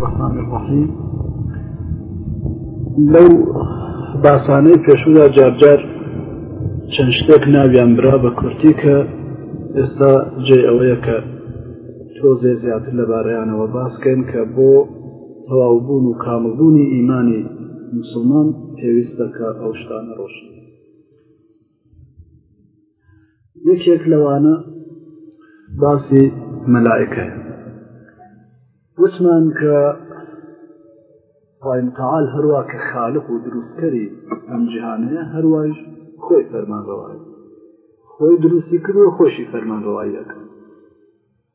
الرحمن الرحیم لەو باسانەی پێشودا جارجار چەند شتێک ناویان برا بە کورتی کە ئێستا جێ ئەوەیە کە تۆزێ زیاتر لەبارەیانەوە باسکەین کە بۆ تەواوبوون و کاملبوونی ئیمانی مسلمان پێویستە کە ئەو شتانە ڕۆشن یەکێک لەوانە باسی مەلایکە وتمان کە خواهی متعال هەروە کە خالق و دروستکەری ئەم جیهانەیە هەروایش خۆی فەرمان ڕەوای خۆی دروستی کردوە خۆشی فەرمان ڕەواییەکە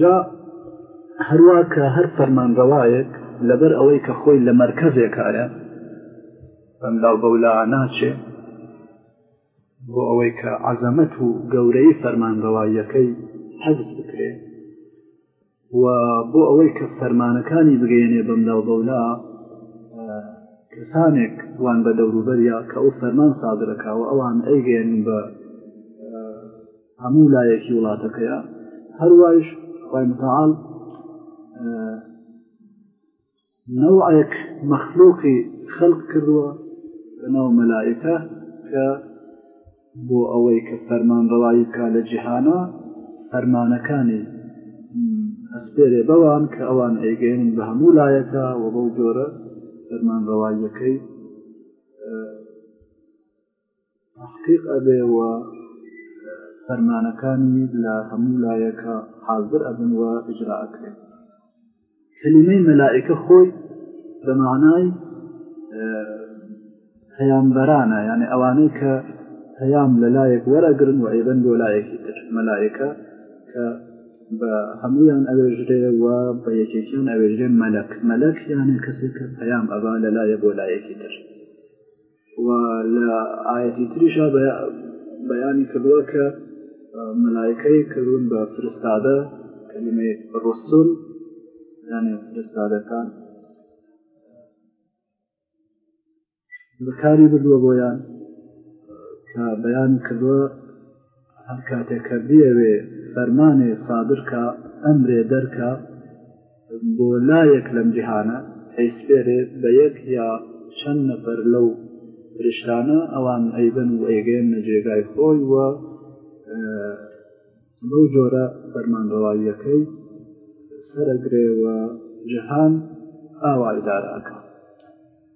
جا هەروا کە هەر فەرمانڕەوایەک لەبەر ئەوەی کە خۆی لە مەرکەزێکایە بەم لاو بەولا ناچێ بۆ ئەوەی کە عەزەمەت و گەورەی فەرمانڕەواییەکەی حەز بکرێ و بۆ ئەوەی کە فەرمانەکانی بگەێنێ بەم لاو بەولا کەسانێک وان بە دەوروبەریا کە ئەو فەرمان سادرەکەوە ئەوان ئەیگەێنن بە هەموو لایەکی وڵاتەکەیە هەروایش خی متعاال نەوەک مەخلوقی خەلق کردووە لەناو مەلایەکە کە بۆ ئەوەی کە فەرمان ڕەوایی کا لە جیهانە فەرمانەکانی ئەسپێرێ بەوان کە ئەوان ئەیگەین بە هەموو لایەکە و بەو جۆرە فەرمان ڕەواییەکەی تەحقیق ئەبێ و فەرمانەکانی لە هەموو لایەکە حازر ئەبن و ئجرا ئەکرێن کلمەی مەلائکە خۆی بە معنای پەیامبەرانە یعنی ئەوانەی کە پەیام لە لایەک وەرەگرن و ئەیبەن بۆ لایەکی تر مەلائکە کە بە هەمویان ئەوێژرێ و بە یەکێکیان ئەوێژرێ مەلک مەلک یانە کەسێک کە پەیام ئەبا لە لایە بۆ لایەکی تر و لە ئاەتی تریشا بەیانی کردووە کە مەلایکەی کردون بە فرستادە کەلیمەی ڕسول یانێ فرستادەکان بەکاری بردووە بۆیان کە بەیانی کردووە هەر کاتێک کە بیەوێ فەرمانێ سادر کا، ئەمرێ دەر کا، بۆ لایەک لەم جیهانە، ئەیسپێرێ بە یەک یا چەند نەفەر لەو فریشتانە، ئەوان ئەیبەن و ئەیگەیەننە جێگای خۆی و بەو جۆرە فەرمانڕەواییەکەی سەر ئەگرێ و جیهان ئاوا ئیدارە ئەکا.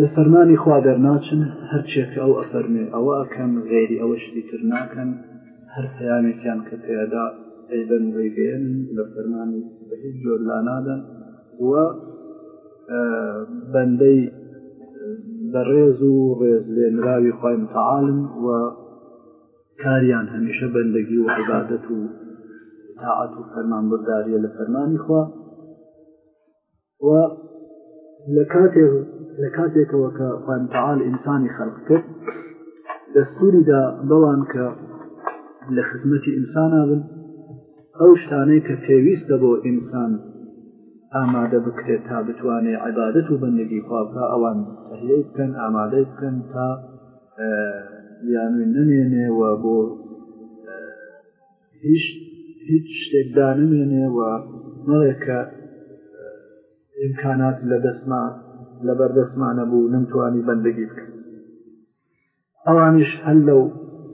لە فەرمانی خوا دەرناچن هەرچێک کە ئەو ئەفەرمێ ئەوە ئەکەن غێری ئەوە شتی تر ناکەن هەر پەیامێکیان کە پێدا ئەیبەن ڕێگەێن لە فەرمانی بە هیچ جۆر لا نادەن و بەندەی بەڕێز و ڕێز لێنراوی خۆی متعاالم و کاریان هەمیشە بەندەگی و عیبادەت و تاعات و فەرمان برداریە لە فەرمانی خوا و لە کاتێک لە کاتێکەوە کە خوتەعاال ئینسانی خەلق کرد دەستوری دا بەڵام کە لە خزمەتی ئینسانە بن ئەو شتانەی کە پێویستە بۆ ئینسان ئامادە بکرێت تا بتوانێت عیبادەت و بەندگی خوابکە ئەوان تهیە بکەن ئامادەی بکەن تا یانوی نمێنێ و بۆ هیچ هیچ شتێک دانمێنێ و نەڵێ کە ئیمکانات لە دەستما لە بەردەستمانە بوو نمتوانی بەندگی بکەن ئەوانیش هەل لەو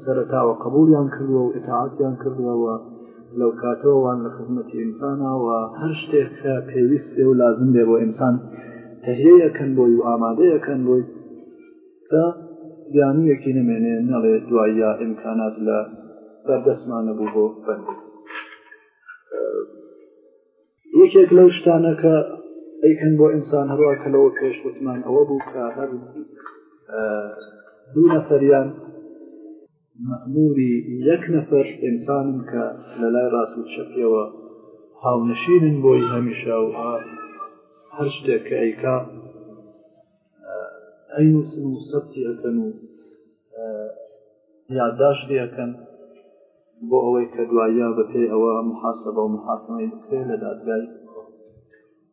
سەرتاوە قبولیان کردووە و ئتاعاتیان کردووەوە لەو کاتەوەوان لە خزمەتی ئینسانەوە هەر شتێک کە پێویست بێ و لازم بێ بۆ ئینسان تهەیەکەن بۆی و ئامادەیەکەن بۆی کە بیانوویەکی نەمێنێ نەڵێ دواییا ئیمکانات لە بەردەستما نەبوو بۆ بەندێ یەکێک لەو شتانە کە ئەیکەن بۆ ئینسان هەروە کە لەوە پێش وتمان ئەوە بوو کە هەر دوو نەفەریان مەئموری یەک نەفەر ئینسانن کە لە لای ڕاست و چەپیەوە هاونشینن بۆی هەمیشە و هەر شتێک کە ئەیکا ئەینوسن و سەبتی ئەکەن و یادداشتی ئەکەن بۆ ئەوەی کە دوایە بەپێی ئەوە محاسبە و محاکمەی بکرێ لە دادگای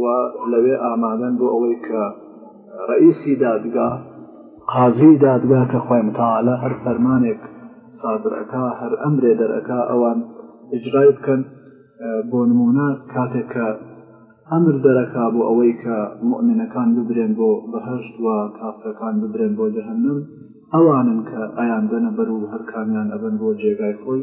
و لەوێ ئامادەن بۆ ئەوەی کە ڕئیسی دادگا قازی دادگا کە خۆی متعاالە هەر فەرمانێک سادرەکە هەر ئەمرێ دەرەکە ئەوان ئجرای بکەن بۆ نمونە کاتێک کە ئەمر دەرەکا بۆ ئەوەی کە مؤمنەکان ببرێن بۆ بەهشت و کافرەکان ببرێن بۆ جەهنم ئەوانن کە ئەیان دەنە بەر و هەرکامیان ئەبن بۆ جێگای خۆی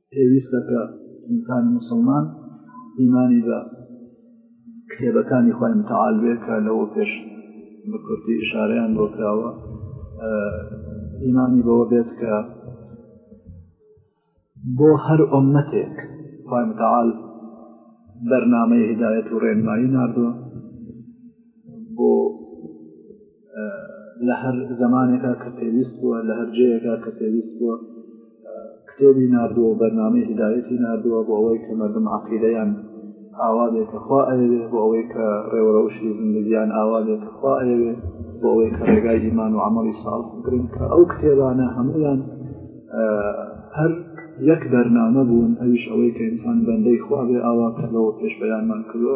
پێویستە کە ئینسانی مسلمان ئیمانی بە کتێبەکانی خۆی متعال بێ کە لەوە پێش بە کورتی ئشارەیان بۆ کراوە ئیمانی بەوە بێت کە بۆ هەر ئۆمەتێک خۆی متعال بەرنمەی هدایەت و ڕێنمایی نردووە بۆ لە هەر زمانێکە کە پێویست بووە لە هەر جەیەکە کە پێویست بووە کتێبی نردووە بەرنامەی هدایەتی نردووە بۆ ئەوەی کە مردم عقیدەیان ئاوا بێت کە خوا ئەوێ بۆ ئەوەی کە ڕێوەڕەوشی زندگیان ئاوا بێت کە خوا ئەوێ بۆ ئەوەی کە ڕێگای ئیمان و عملی ساڵ بگرن کە ئەو کتێبانە هەمویان هەر یەک بەرنامە بوون ئەویش ئەوەی کە ئینسان بەندەی خواێ ئاوا کە لەەوە پێش بەیانمان کردوە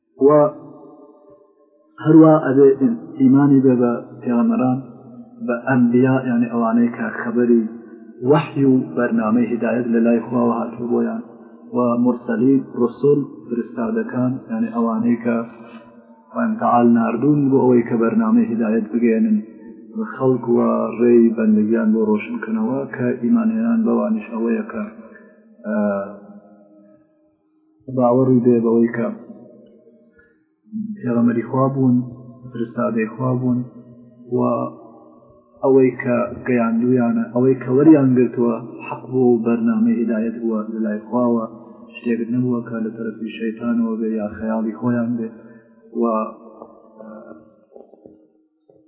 و هەروە ئەبێ ئیمانی بێ بە پێغەمەران بە ئەمبیا یعنی ئەوانەی کە خەبەری وەحی و بەرنامەی هدایەت لە لای خواوە هاتوو بۆیان و مرسەلی ڕسول فرستادەکان یعنی ئەوانەی کە تعال نردوونی بۆ ئەوەی کە بەرنامەی هدایەت بگەێنن خەڵک و ڕێی بەندگیان بۆ ڕۆشنکردنەوە کە ئیمانێنان بەوانش ئەوەیە کە باوەڕی بێ بەوەی کە پێغەمەری خوا بوون فرستادەی خوا بوون و ئەوەی کە گەیاندویانە ئەوەی کەوەریان گرتووە حەق بۆ و بەرنامەی هدایەت بووە لە لای خواوە شتێک نەبووە کە لە تەرەفی شەیتانەوە بێ یا خەیاڵی خۆیان بێ و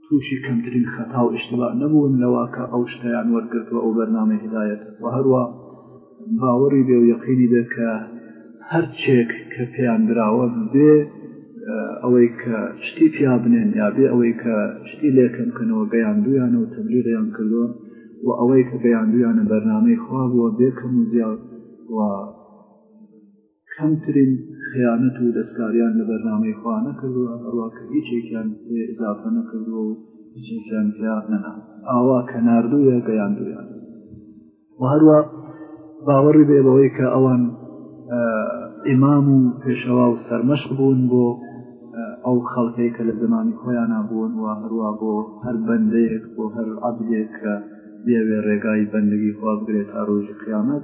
تووشی کەمترین خەتا و ئیشتبا نەبوون لەوە کە ئەو شتەیان وەرگرتووە ئەو بەرنامەی هیدایەت و هەروە باوەڕی بێ و یەقینی بێ کە هەرچێک کە پێیان دراوە بێ ئەوەی کە شتی پیا بنێن یا بێ ئەوەی کە شتی لێکەم بکەنەوە گەیاندویانە و تەبلیغیان کردووە و ئەوەی کە گەیاندویانە بەرنامەی خوا بووە بێکەم و زیاد و کەمترین خیانەت و دەستکاریان لە بەرنامەی خوا نەکردووە هەروە کە هیچێکیان پێ ئزافە نەکردووە و هیچێکیان پیا نەنا ئاوا کە نردوویە گەیاندویان و هەروە باوەڕی بێ بەوەی کە ئەوان ئیمام و پێشەوا و سەرمەش بوون بۆ ئەو خەڵکەی کە لە زمانی خۆیان نبوون و هەروە بۆ هەر بەندەیەک بۆ هەر عبدێک کە بێوێ ڕێگای بەندگی خوا بگرێت تا ڕۆژی قیامەت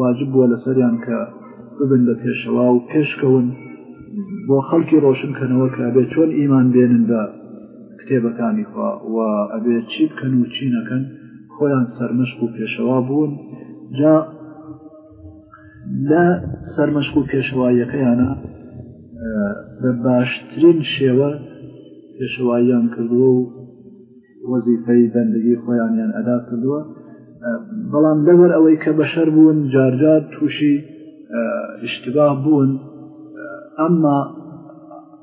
واجب بووە لەسەریان کە ببن بە پێشەوا و پێشکەون بۆ خەڵکی ڕۆشن کەنەوە کە بێ چۆن ئیمان بێنن بە کتێبەکانی خوا و ئەبێ چی بکەن و چی نەکەن خۆیان سەرمەشق و پێشەوا بوون جا لە سەرمەشق و پێشواییەکەیانە بە باشترین شێوە پێشواییان کردووە و وەزیفەی بەندگی خۆیانیان ئەدا کردووە بەڵام لەبەر ئەوەی کە بەشەر بوون جارجار تووشی ئیشتبا بوون ئەمما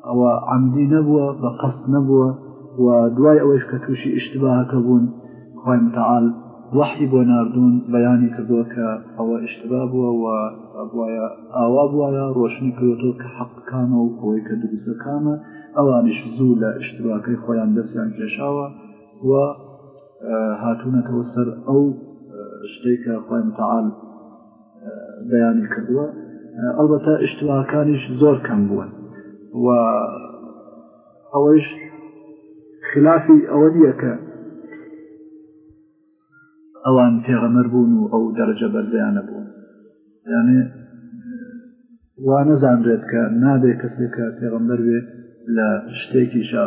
ئەوە عمدی نەبووە بە قەست نەبووە و دوای ئەوەیش کە تووشی ئیشتباهەکە بوون خۆی متعاال وحی بۆ نردون بەیانی کردووە کە ئەوە ئیشتبا بووە و بواە ئاوا بواە ڕۆشنی کردۆ کە حەقکانە و ئەوەی کە دروستەکانە ئەوانیش زوو لە ئشتواکەی خۆیان دەستیان کێشاوە و هاتوونەتەوە سەر ئەو شتێک کە خۆی متعاال بەیانی کردووە ئەڵبەتە ئشتواکانیش زۆر کەم بوون و ئەوەیش خلافی ئەوە دیە کە ئەوان پێغەمەر بوون و ئەو دەرەجە بەرزیانە بوون یانێ وا نەزانرێت کە نابێت کەسێک کە پێغەمبەر بێت لە شتێکیشە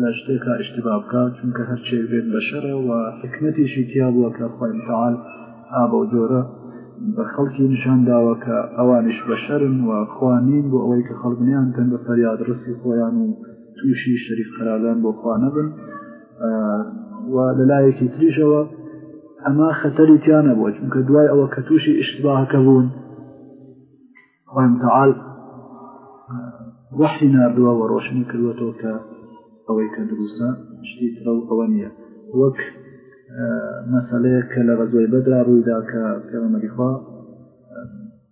لە شتێکا ئیشتبا بکە چونکە هەرچێک بێت بە شەرە و حکمەتیشی تیا بووە کە خۆی متعاال ئابە جۆرە بە خەڵکی نیشان داوە کە ئەوانش بە شەرن و خوانین بۆ ئەوەی کە خەڵکنیان تەن بە فەریاد ڕستی خۆیان و تووشی شەریک خراوان بۆ خوا نەبن و لە لایەکی تریشەوە ئەمە خەتەری تیانە بۆ چونکە دوای ئەوە کە تووشی ئیشتباهەکە بوون خوان تعال وحی نردووە و ڕۆشنی کردوەوە کە ئەوەی کە دروستە شتی ترە و ئەوە نییە وەک مەسلەیە کە لە غەزۆی بەدرا ڕوویدا کە پێمەریخوا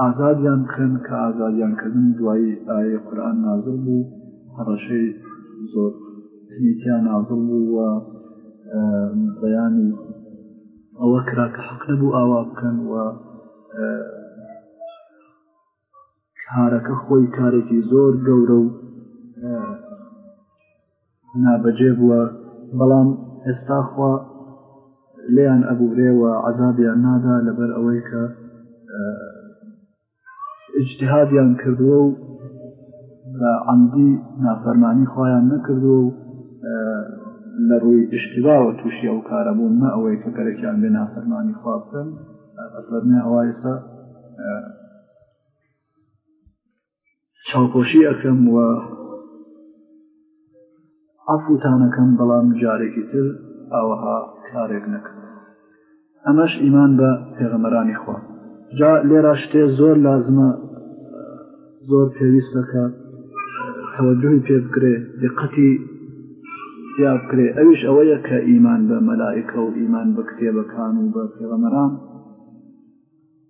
ئازادیان بکەن کە ئازادیان کردن دوایی ئاەیە قورآان نازل بوو هەڕەشەی زۆر تریتیان نازل بوو و بەیانی ئەوە کرا کە حەق نەبوو ئاوا بکەن و کارەکە خۆی کارێکی زۆر گەورە و نابەجێ بووە بەڵام ئێستا خوا لێیان ئەبورێ و عذابیان نادا لەبەر ئەوەی کە اجتهادیان کردووە و بە عەمدی نافەرمانی خۆیان نەکردووە و لە ڕووی اشتباوە تووشی ئەو کارە بوون مە ئەوەی کە گەرەکیان بێ نافەرمانی خوا بکەن ئەفەرمێ ئەوایسا چاوپۆشی ئەکەم و عفوتانەکەم بەڵام جارێکی تر ئاوەها کارێک نەکەم ئەمەش ئیمان بە پێغەمەرانی خوا جا لێرا شتێ زۆر لازمە زۆر پێویستەکە تەوەجوی پێ بکرێ دقەتی یا بکرێ ئەویش ئەوەیە کە ئیمان بە مەلایکە و ئیمان بە کتێبەکان و بە پێغەمەران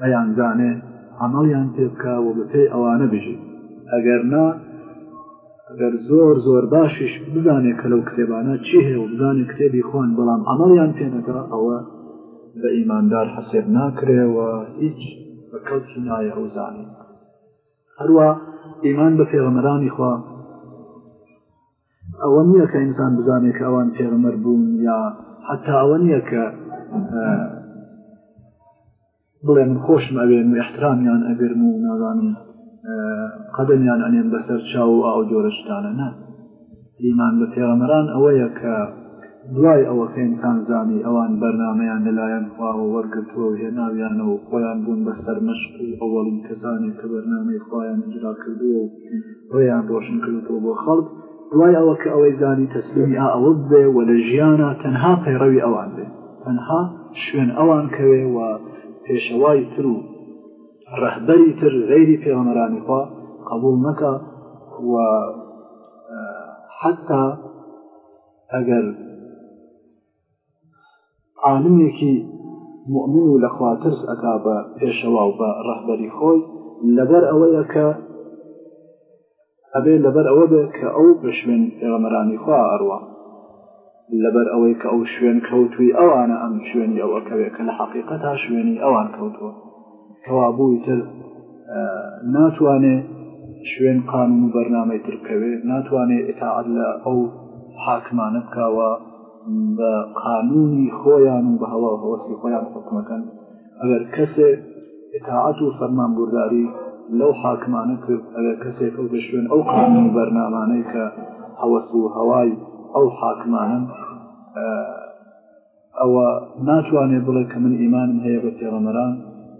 ئەیانزانێ عەمەڵیان پێ بکا و بەپێی ئەوانە بژی، ئەگەر نا ئەگەر زۆر زۆر باشیش بزانێ کە لەو کتێبانە چی هەیە و بزانێ کتێبی خوان بەڵام عەمەڵیان پێ نەکا ئەوە بە ئیماندار حەسێب ناکرێ و هیچ بە کەڵکی نایە ئەو زانین هەروە ئیمان بە پێغەمەرانی خوا ئەوە نییە کە ئینسان بزانێت کە ئەوان پێغەمەر بوون یا حتا ئەوە نییە کە بڵێ من خۆشم ئەوێن و احترامیان ئەگرم و نازانم قەدەمیان ئەنێن بەسەر چاو و ئاو جۆرەشتانە نە ئیمان بە پێغەمەران ئەوەیە کە دوای ئەوە کە ئینسان زانی ئەوان بەرنمەیان لەلایەن خواوە وەرگتووە و هێناویانەوە خۆیان بوون بە سەرمەشق و ئەوەڵین کەسانی کە بەرنمەی خۆیان جرا کردووە و ڕێیان ڕۆشن کردەوە بۆ خەڵک دوای ئەوە کە ئەوەی زانی تەسلیمی ئا ئەوە بێ و لە ژیانە تەنها پەیڕەوی ئەوان بێ تەنها شوێن ئەوان کەوێ و پێشەوای تر و ڕەهبەری تر غەیری پێغەمەرانی خوا قبول نەکە و حتا ئەگەر عالمێکی موئمن و لە خوا ترس ئەکا بە پێشەوا و بە ڕەهبەری خۆی لەبەر ئەوەیە کە ئەبێ لەبەر ئەوە بێ کە ئەو بە شوێن پێغەمەرانی خوا ئەڕوا لەبەر ئەوەی کە ئەو شوێن کەوتوی ئەوانە ئەم شوێنی ئەو ئەکەوێ کە لە حەقیقەتا شوێنی ئەوان کەوتووە کەوابووی تر ناتوانێ شوێن قانون و بەرنامەی تر بکەوێت ناتوانێ ئتاعات لە ئەو حاکمانە بکەوە بە قانونی خۆیان و بە هەوا هەوەسی خۆیان حکومەکەن ئەگەر کەسێ ئتاعات و فەرمان بورداری لەو حاکمانە کرد ئەگەر کەسێک ئەو دەشوێن ئەو قانون و بەرنامانەی کە هەوەس و هەوای ئەو حاکمانن ئەوە ناتوانێت بڵێ کە من ئیمانم هەیە بە پێغەمەران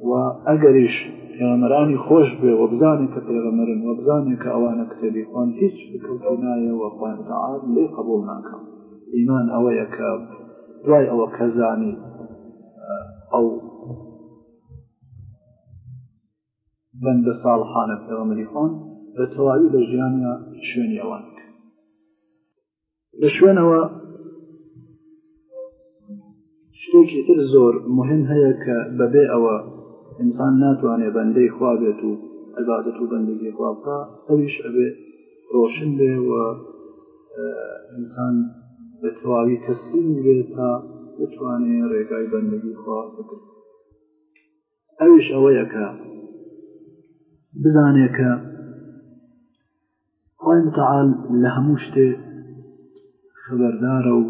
و ئەگەریش پێغەمەرانی خۆش بێ و بزانێت کە پێغەمەرن و بزانێت کە ئەوانە کتێبی خۆن هیچ بکەوتی نایەوە خوان تەعاال لێ قبول ناکەم ئیمان ئەوەیە کە دوای ئەوە کەزانی ئەو بەندە ساڵحانە پێغەمەری خۆن بە تەواوی لە ژیانە شوێنیەوان لە شوێنەوە شتێکی تر زۆر مهم هەیە کە بەبێ ئەوە ئینسان ناتوانێت بەندەی خوا بێت و عبادەت و بەندگی خوا بکە ئەویش ئەبێ ڕۆشن بێ و ئینسان بە تەواوی تەسلیم بێت تا بتوانێت ڕێگای بەندگی خوا بکرێت ئەویش ئەوەیە کە بزانێ کە خۆی متعاال لە هەموو شتێ خبەردارە و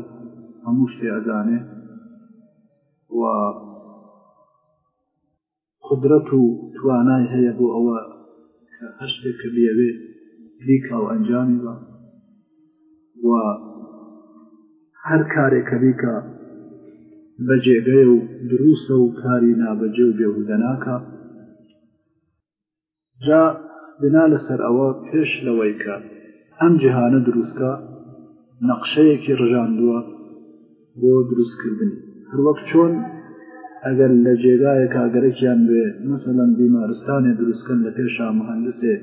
هەموو شتێ ئەزانێ و قدرەت و توانای هەیە بۆ ئەوە کە هەر شتێک کە بێوێ لیکا و ئەنجامی بە و هەر کارێک کە بیکە بە جێگەیە و دروسە و کاری نابەجێ و بێهودە ناکە جا بنا لەسەر ئەوە پێش لەوەی کە ئەم جیهانە دروستکە نەقشەیەکی ڕژاندووە بۆ دروستکردنی هەروەک چۆن ئەگەر لە جێگایەکە گەرەکیان بێ مەسەلەن بیمارستانێ دروستکەن لە پێشا مهندسێ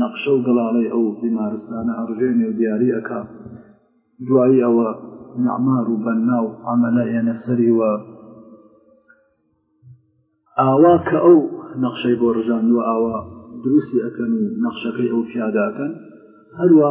نەخشە و گەڵاڵی ئەو بیمارستانە ئەڕژێنێ و دیاری ئەکا دوایی ئەوە معمار و بەننا و ئەمەلە ئێنە سەری وە ئاوا کە ئەو نەخشەی بۆ ڕژاندوە ئاوا دروستی ئەەکەن و نەخشەکەی ئەو پیاداکەن هەروە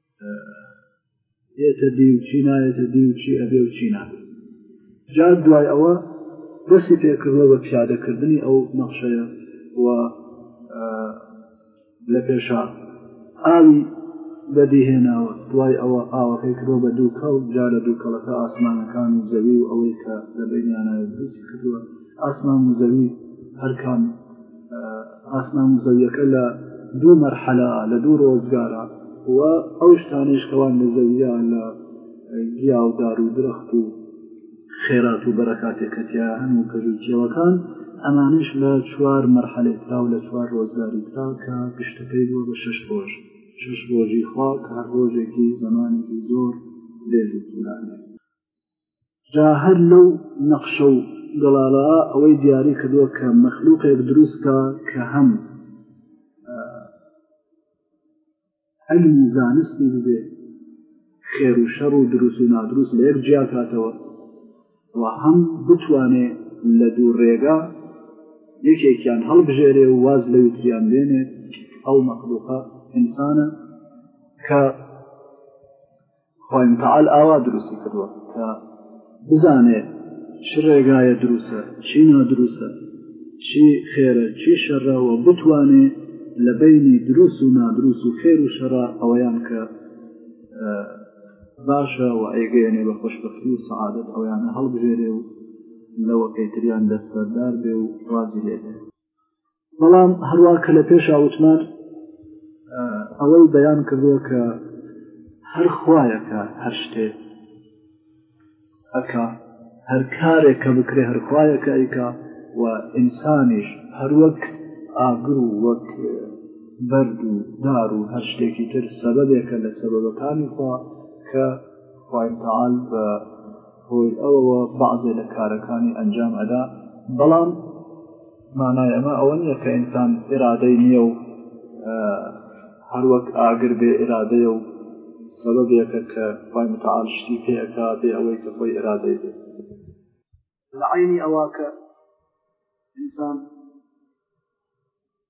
ئێتە دی و چی نایەتە دی و چی ئەبێ و چی نابێ جا دوای ئەوە دەستی پێکردوە بە پیادەکردنی ئەو نەخشەیە و لە پێشا ئاوی بەدیهێناوە دوای ئەوە ئاوەکەی کرۆ بە دوو کەڵ جا لە دوو کەڵەکە ئاسمانەکان و زەوی و ئەوەی کە لە بینیانە دروستی کردووە ئاسمان و زەوی هەرکان ئاسمان و زەویەکە لە دوو مەرحەلا لە دوو ڕۆزگارە و ئەو شتانش کەوان لە زەویا لە گیا و دار و درەخت و خێرات و بەرەکاتێکەتیا هەن و کەژوکیەوەکان ئەمانش لە چوار مەرحەلێ ترا و لە چوار ڕۆزگاری ترا کە گشتەکەی بووە بە شش ڕۆژ شش ڕۆژی خوا کە هەر ڕۆژێکی زمانێکی زۆر لێژ و تورانێت جا هەر لەو نەقشە و گەڵاڵە ئەوەی دیاری کردووە کە مەخلوقێک دروستکە کە هەم علم و زانستی ببێ خێر و شەڕ و دروست و نادروست لە یەک جیاکاتەوە و هەم بتوانێ لە دوو ڕێگا یەکێکیان هەڵبژێرێ و واز لە وتریان بێنێ ئەو مەخلوقە ئینسانە کە خوای متعال ئاوا دروستی کردووە کە بزانێ چ ڕێگایە دروسە چی نادروسە چی خێرە چی شەڕە و بتوانێ لە بینی دروس و نادروس و خێر و شەڕە ئەوەیان کە باشە و ئەیگەیەنێ بە خۆشبختی و سەعادت ئەویانە هەڵبژێرێ و لەوەکەی تریان دەستبەردار بێ و ڕازی لێبێ بەڵام هەروە کە لە پێش ئاوتمان ئەوەی بەیان کردووە کە هەر خوایەکە هەر شتێ ئەکا هەر کارێک کە بکرێ هەرخوایەکە ئەیکا و ئینسانیش هەروەک ئاگر و وەک بەرد و دار و هەر شتێکی تر سەبەبێکە لە سەبەبەکانی خوا کە خوتەال بە هۆی ئەوەوە بەعزێ لە کارەکانی ئەنجام ئەدا، بەڵام مانای ئەمە ئەوە نییە کە ئینسان ئیرادەی نییە و هەروەک ئاگر بێ ئیرادەیە و سەبەبێکە کە خوای متعال شتی پێ ئەکا بێ ئەوەی کە خۆی ئیرادەی بێ لە عینی ئەوە کە ئینسان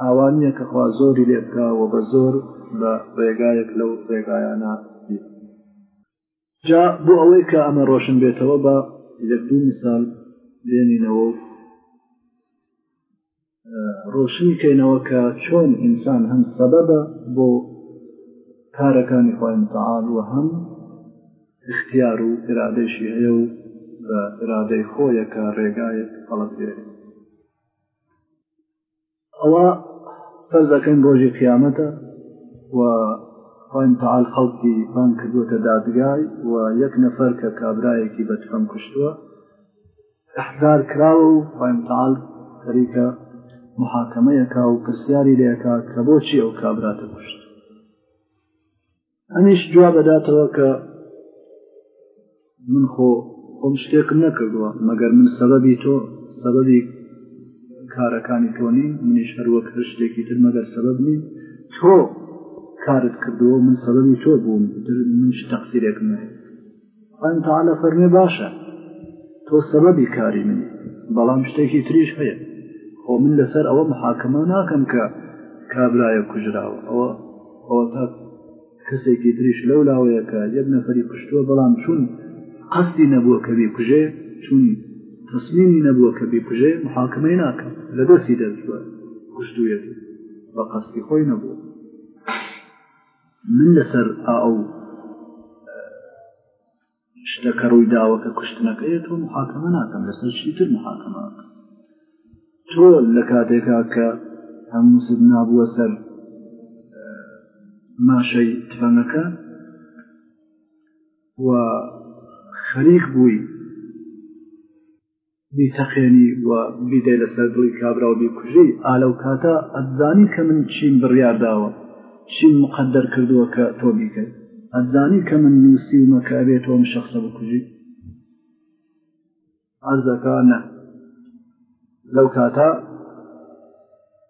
ئاوا نیە کە خوا زۆری لێ بکا و بە زۆر بە ڕێگایەک لەو ڕێگایانە بیت جا بۆ ئەوەی کە ئەمە ڕۆشن بێتەوە بە یەک دوو مثال دێنینەوە و ڕۆشنی کەینەوە کە چۆن ئینسان هەم سەبەبە بۆ کارەکانی خۆی متعاال و هەم اختیار و ئرادێکی هەیە و بە ئرادەی خۆیەکە ڕێگایەک هەڵبێت ئەوە فەرزەکەین ڕۆژی قیامەتە و خۆین تەعاال خەڵکی بان کردووەتە دادگای و یەک نەفەر کە کابرایەکی بە تفەن کوشتووە احزار کراوە و خۆین تەعاال خەریکە محاکەمەیەکا و پرسیاری لەکە کە بۆچی ئەو کابراتە کوشت ئەمیش جواب دەداتەوە کە من خۆ خۆم شتێکم نەکردووە مەگەر من سەبەبی تۆ سەبەبی کارەکانی تۆ نین منیش هەروەک هەر شتێکی تر مەگەر سەبەب نین تۆ کارت کردووە من سەبەبی تۆ بووم من شتەقسیرێکم نەکرد خوای متعالە فەرمێ باشە تۆ سەبەبی کاری منی بەڵام شتێکی تریش هەیە خۆ من لەسەر ئەوە محاکمە ناکەم کە کابرایە کوژراوە ئەوە ئەوە تا کەسێکی تریش لەو لاوەیەکە یەک نەفری کوشتووە بەڵام چون قەستی نەبووە کە بی کوژێ چون تەسلیمی نەبووە کە بی کوژێ محاکمەی ناکەم لە دەستی دەرچووە کوشتویەتی بە قەستی خۆی نەبووە من لەسەر ئاو شتە کە ڕووی داوە کە کوشتنەکەی تۆ محاکەمە ناکەم لەسەر شتر محاکەمە تۆ لە کاتێکا کە هەمووسد نابووە سەر ماشەی تفەنەکە و خەریک بووی بیتەقێنی و بیدەی لەسەر دڵی کابرا و بیکوژی ئالە و کاتە ئەتزانی کە من چیم بڕیارداوە چیم مقدر کردووە کە تۆ بیکەیت ئەتزانی کە من نووسی و مەکەبێ تۆم شخصە بکوژی ئەرزەکە نە لەو کاتە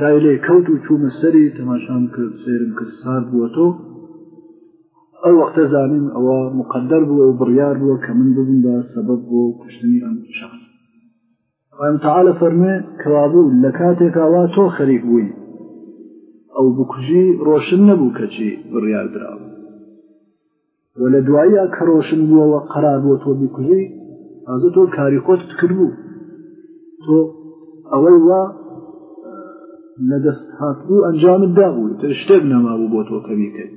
دای لێ کەوت و چوومە سەری تەماشام کرد سێرم کرد سارد بووە تۆ ئەو وەختە زانیم ئەوە مقدەر بووە و بڕیار بووە کە من ببم بە سەبەب بۆ کوشتنی ئەم شخص ئەم تعاالە فەرمێ کەوابوو لە کاتێکاوا تۆ خەریک بووی ئەو بکوژی ڕۆشن نەبوو کەچی بڕیاردراوە و لە دواییە کە ڕۆشن بووەوە قەرار بۆ تۆ بیکوژی ئازە تۆ کاری خۆت کردبوو تۆ ئەوەی وا لە دەست هاتبوو ئەنجامت دابوو تر شتێک نەمابوو بۆ تۆ کە بیکەیت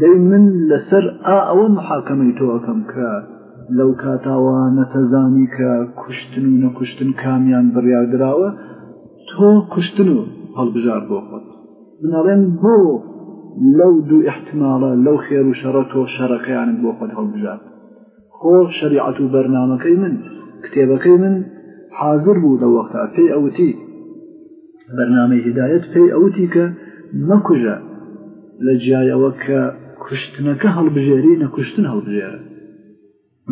دەی من لەسەر ئا ئەوە محاکەمەی تۆ ئەەکەم کە لەو کاتاوە نەتەزانی کە کوشتن و نەکوشتن کامیان بڕیاردراوە تۆ کوشتن و هەڵبژار بۆ خۆت من ئەڵێم بۆ لەو دوو احتمالە لەو خێر و شەڕە تۆ شەڕەکەیانت بۆ خۆت هەڵبژار خۆ شەریعەت و بەرنامەکەی من کتێبەکەی من حاضر بوو لە وەختا پێی ئەوتی بەرنامەی هدایەت پێی ئەوتی کە مەکوژە لە جیایەوە کە کوشتنەکە هەڵبژێری نەکوشتن هەڵبژێرە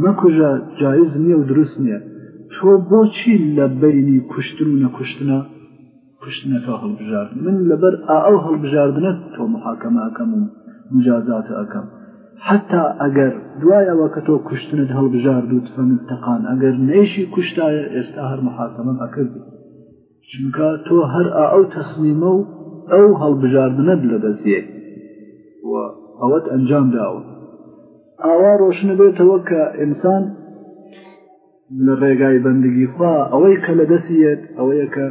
مەکوژە جایز نیە و دروست نیە. تۆ بۆچی لە بەینی کوشتن و نەکوشتنە کوشتنەکە هەڵبژارد من لەبەر ئائەو هەڵبژاردنە تۆ محاکەمە ئەکەم و مجازات ئەکەم حتا ئەگەر دوای ئەوە کە تۆ کوشتنت هەڵبژارد و تفەنت تەقان ئەگەر نەیشی کوشتایە ئێستا هەر محاکەمەم ئەکردی چونکە تۆ هەر ئەو تەسلیمە و ئەو هەڵبژاردنەت لە دەستێ و ئەوەت ئەنجام داوە ئاوا ڕۆشنە بێتەوە کە ئینسان لە ڕێگای بەندگی خوا ئەوەی کە لە دەسیەت ئەوەیە کە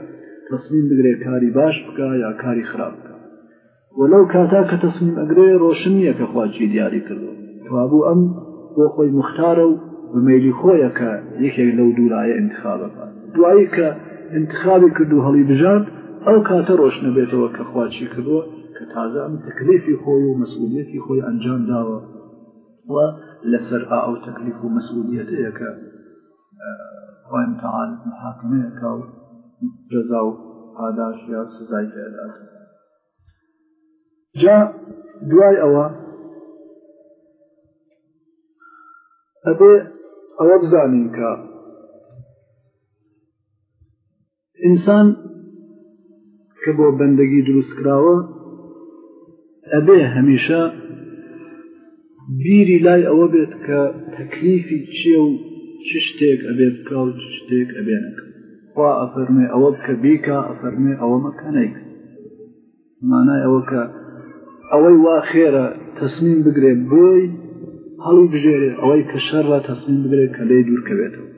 تەسلیم بگرێت کاری باش بکە یا کاری خراپ بکە وە لەو کاتە کە تەسمیم ئەگرێ ڕۆشن نییە کە خوا چی دیاری کردووە کەوابوو ئەم بۆ خۆی مختارە و بە مەیلی خۆیە کە یەکێک لەو دوو لایە ئینتخاب بکات دوایی کە ئینتخابی کرد و هەڵی بژارد ئەو کاتە ڕۆشنە بێتەوە کە خوا چی کردووە کە تازە ئەم تەکلیفی خۆی و مەسئولیەتی خۆی ئەنجام داوە و لەسەر ئەو تەکلیف و مەسئولیەتەیە کە خوای متعال محاکمەیەکە و جەزا و پاداش یا سزای پێدات جا دوای ئەوە ئەبێ ئەوە بزانین کە ئینسان کە بۆ بەندگی دروست کراوە ئەبێ هەمیشە بیری لای ئەوە بێت کە تەکلیفی چیە و چ شتێک ئەبێت بکە و چ شتێک ئەبێنەکە خوا ئەفەرمێ ئەوە بکە بیکە ئەفەرمێ ئەوە مەکە نیک مانای ئەوە کە ئەوەی وا خێرە تەسمیم بگرێ بۆی هەڵی بژێرێ ئەوەی کە شەڕە تەسمیم بگرێ کە لێ دوورکەوێتەوە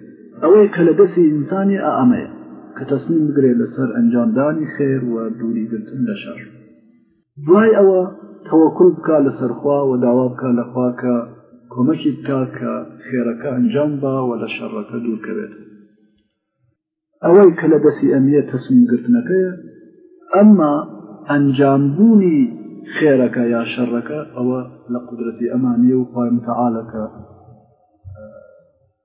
ئەوەی کە لە دەستی ئینسانی ئامەیە کە تەسمیم بگرێ لەسەر ئەنجامدانی خێر و دووری گرتن لە شەڕ دوای ئەوە تەوەکول بکە لەسەر خوا و داوا بکە لە خوا کە کۆمەکی بکا کە خێرەکە ئەنجام با و لە شەڕەکە دوورکەوێت ئەوەی کە لە دەسی ئەمیە تەسمیم گرتنەکەیە ئەمما ئەنجامبوونی خێرەکە یا شەڕەکە ئەوە لە قدرەتی ئەمانە و خۆی متعاالەکە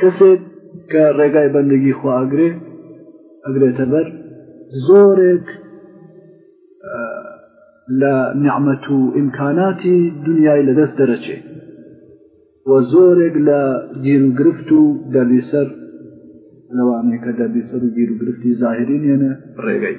کەسێک کە ڕێگای بەندگی خوا ئەگرێ ئەگرێتە بەر زۆرێک لە نعممەت و ئیمکاناتی دنیای لەدەست دەرەچێ و زۆرێک لە گیرگرفت و دەردیسەر لەوانەیە کە دەردیسەر و گیرگرفتی زاهرینێنە ڕێگەی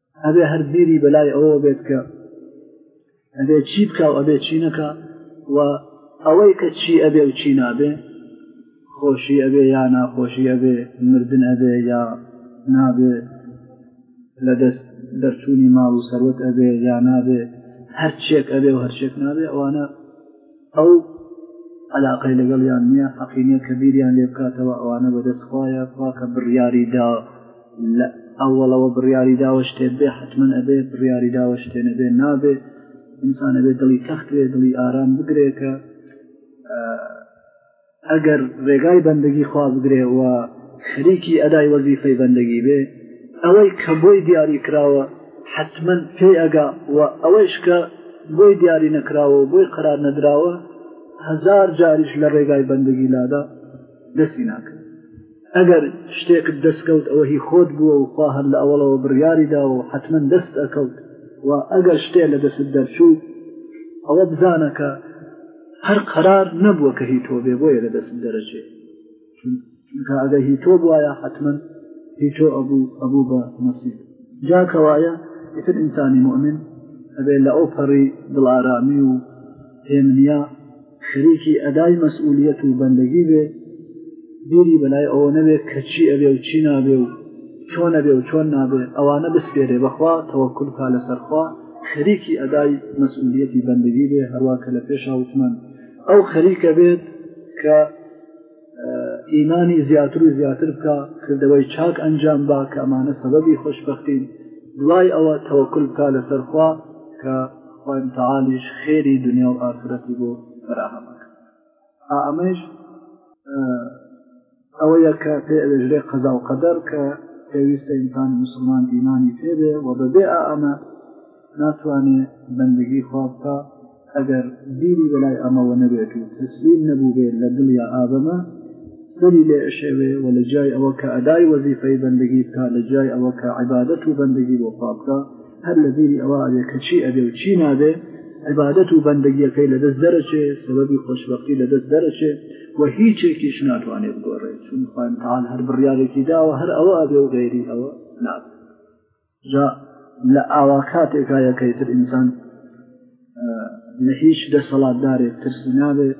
ئەبێ هەر بیری بەلای ئەوە بێت کە ئەبێ چی بکە و ئەبێ چی نەکە و ئەوەی کە چی ئەبێ و چی نابێ خۆشی ئەبێ یا ناخۆشی ئەبێ مردن ئەبێ یا نابێ لە دەست دەرچوونی ماڵ و سەروەت ئەبێ یا نابێ هەرچێک ئەبێ و هەرچێک نابێ ئەوانە ئەو عەلاقەی لەگەڵیان نییە حەقی نییە کە بیریان لێ بکاتەوە ئەوانە بەدەست خوایە خوا کە بڕیاری دا لە ئەوەڵەوە بڕیاری داوە شتێ بێ حتممە ئەبێ بڕیاری داوە شتێنە بێ نابێ ئینسانە بێ دڵی تەختێ دڵی ئارام بگرێکە ئەگەر ڕێگای بەندگی خوا بگرێ و خەریکی ئەدای وەزیفەی بەندگی بێ ئەوەی کە بۆی دیاری کراوە حتمما پێی ئەگا و ئەوەیش کە بۆی دیاری نەکراوە و بۆی قرار نەدراوە هزار جاریش لە ڕێگای بەندگی لادا دەستی ناکرد ئەگەر شتێک دەستکەوت ئەوە هی خۆت بووە و خوا هەر لە ئەوڵەوە بڕیاری داوە و حتمما دەست ئەکەوت و ئەگەر شتێ لە دەست دەرچوو ئەوە بزانە کە هەر قەرار نەبووە کە هی تۆ بێ بۆیە لە دەستم دەرەچێ چونکە ئەگە هی تۆ بواە حتمما هی تۆ ئەبوو ئەبوو بە نسیب جاکەوایە ئیتر ئینسانی مؤمن ئەبێ لە ئەو پەڕی دڵارامی و پێمنیا خەریکی ئەدای مەسئولیت و بەندگی بێ بیری بەلای ئەوە نەبێ کەچی ئەبێ و چی نابێ و چۆنە بێ و چۆن نابێ ئەوانە بسپێرێ بەخوا تەوەکلکە لەسەرخوا خەریکی ئەدای مەسئولیەتی بەندگی بێ هەروە کە لە پێشا وتمان ئەو خەریکە بێت کە ئیمانی زیاتر و زیاتر بکە کردەوەی چاک ئەنجام با کە ئەمانە سەبەبی خۆشببختین دوای ئەوە تەوەکل بکە لەسەرخوا کە خوتەعاالیش خێری دنیا و ئافرەتی بۆ بەراهەمەکە ئەمەش ئەوەیە کە پێ ئەوێژرێ قەزا و قەدەر کە پێویستە ئینسان مسلمان ئیمانی پێبێ و بەبێ ئەمە ناتوانێ بەندگی خوا بکە ئەگەر بیری بەلای ئەمەوە نەبێت و تەسلیم نەبوو بێت لە دڵیا ئابەمە سەری لێ ئەشێوێ و لە جای ئەوە کە ئەدای وەزیفەی بەندگی بکە لە جای ئەوە کە عیبادەت و بەندگی بۆ خوا بکە هەر لە بیری ئەوە ئەبێ کە چی ئەبێ و چی نابێ عبادەت و بەندگیەکەی لە دەست دەرەچێ سەبەبی خۆشببختی لە دەست دەرەچێ و هیچێکیش ناتوانێت بگۆڕێت چون خوتان هەر بڕیارێکی داوە هەر ئەوە ئەبێ و غێری ئەوە ناب جا لە ئاوا کاتێکایەکەی تر ئینسان لە هیچ دەسەڵاتدارێک ترسی نابێت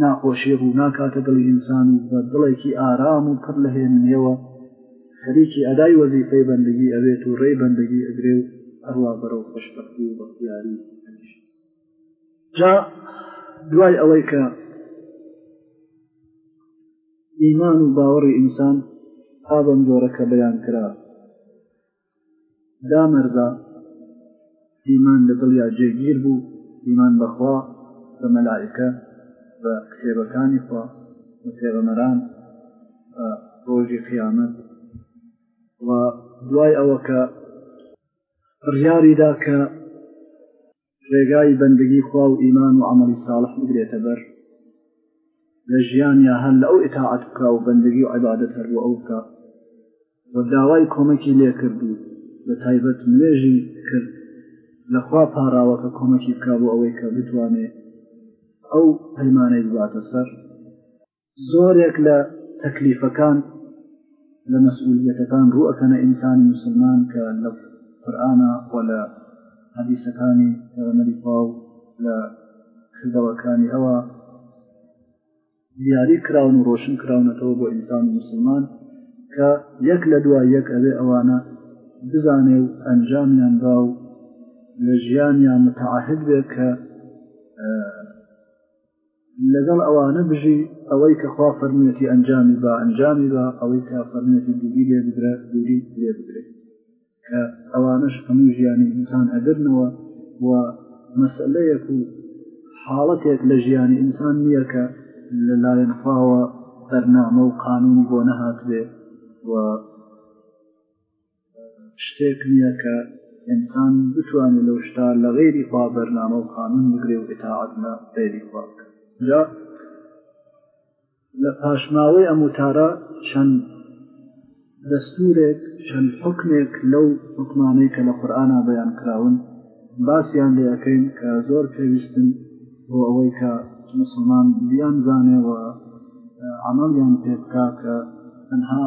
ناخۆشی ڕووناکاتە دڵی ئینسان و بە دڵێکی ئارام و پڕ لە هێمنێەوە خەریکی ئەدای وەزیفەی بەندگی ئەوێت و ڕێی بەندگی ئەگرێ و هەروە بەرەو خۆشبەختی و بەختیاری جا دوای ئەوەی کە ئیمان و باوەڕی ئینسان ئابم جۆرەکە بەیان کرا دامەرزا ئیمان لە دڵیا جێگیر بوو ئیمان بەخوا بە مەلائکە بە کتێبەکانی خوا بە پێغەمەران بە ڕۆژی قیامەت و دوای ئەوە کە بڕیاریدا کە ڕێگای بەندگی خوا و ئیمان و عەمەڵی ساڵح بگرێتە بەر لە ژیانیا هەر لە ئەو ئتاعەت بکە و بەندگی و عیبادەت هەر بۆ ئەو بکە و داوای کۆمەکی لێ کرد و بە تایبەت نوێژی کرد لەخوا پاراوەکە کۆمەکی بکە بۆ ئەوەی کە بتوانێت ئەو پەیمانەی باتە سەر زۆرێک لە تەکلیفەکان لە مەسئولیەتەکان ڕوەکەنە ئینسانی مسلمان کە لە قورآە خۆ لە حەدیسەکانی پێوەمەری پاو لە کردەوەکانی ئەوە دیاری کراون و ڕۆشن کراونەتەوە بۆ ئینسانی مسلمان کە یەک لە دوای یەک ئەوێ ئەوانە بزانێ و ئەنجامیان با و لە ژیانیان متعاهد بێت کە لەگەڵ ئەوانە بژی ئەوەی کە خوا فەرمیەتی ئەنجامی بە ئەنجامی بە ئەوەی کە فەرمیەتی دووری لێ بدرە دووری لێ بدرێت کە ئەوانش هەموو ژیانی ئینسان ئەگرنەوە و مەسلەیەک و حاڵەتێک لە ژیانی ئینسان نییە کە لەلایەن خواوە بەرنامە و قانونی بۆ نەهاتبێ و شتێک نییە کە ئینسان بتوانێت لەو شتا لە غێری خوا بەرنامە و قانون بگرێ و ئتاعات نە غێری خوا جا لە پاشماوەی ئەموتارە چەند دەستورێک چەند حکمێک لەو حکمانەی کە لە قورآە بەیان کراون باسییان لەکەین کە زۆر پێویستن بۆ ئەوەی کە مسلمان بیان زانێەوە عملیان پێ بکە کە تەنها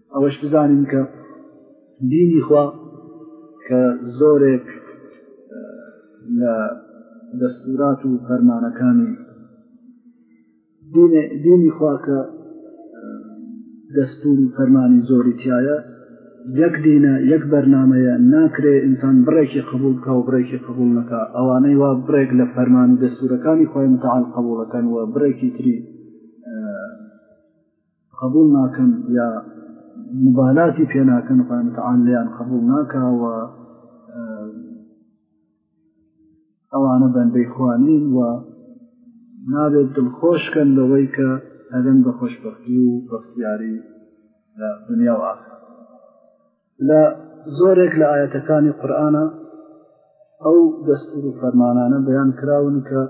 ئەوەش بزانین کە دینی خوا کە زۆرێک لە دەستورات و فەرمانەکانی دینی خوا کە دەستور و فەرمانی زۆری تایە یەک دینە یەک بەرنمەیە ناکرێ ئینسان بڕێکی قبول کە و بڕێکی قبول نەکە ئەوانەی وا بڕێک لە فەرمان و دەستورەکانی خۆی متعاال قبولەکەن و بڕێکی تری قبوڵ ناکەن یا مبالاتی پێ ناکەن خۆیان متعال لیان قبوڵ ناکەوە ئەوانە بەندەی خوانین و نابێت دڵخۆشکەن لەوەی کە ئەدەن بە خۆشببختی و بەختیاری لە دنیا و ئاخر لە زۆرێک لە ئاەتەکانی قورآە ئەو دەستور و فەرمانانە بەیان کراون کە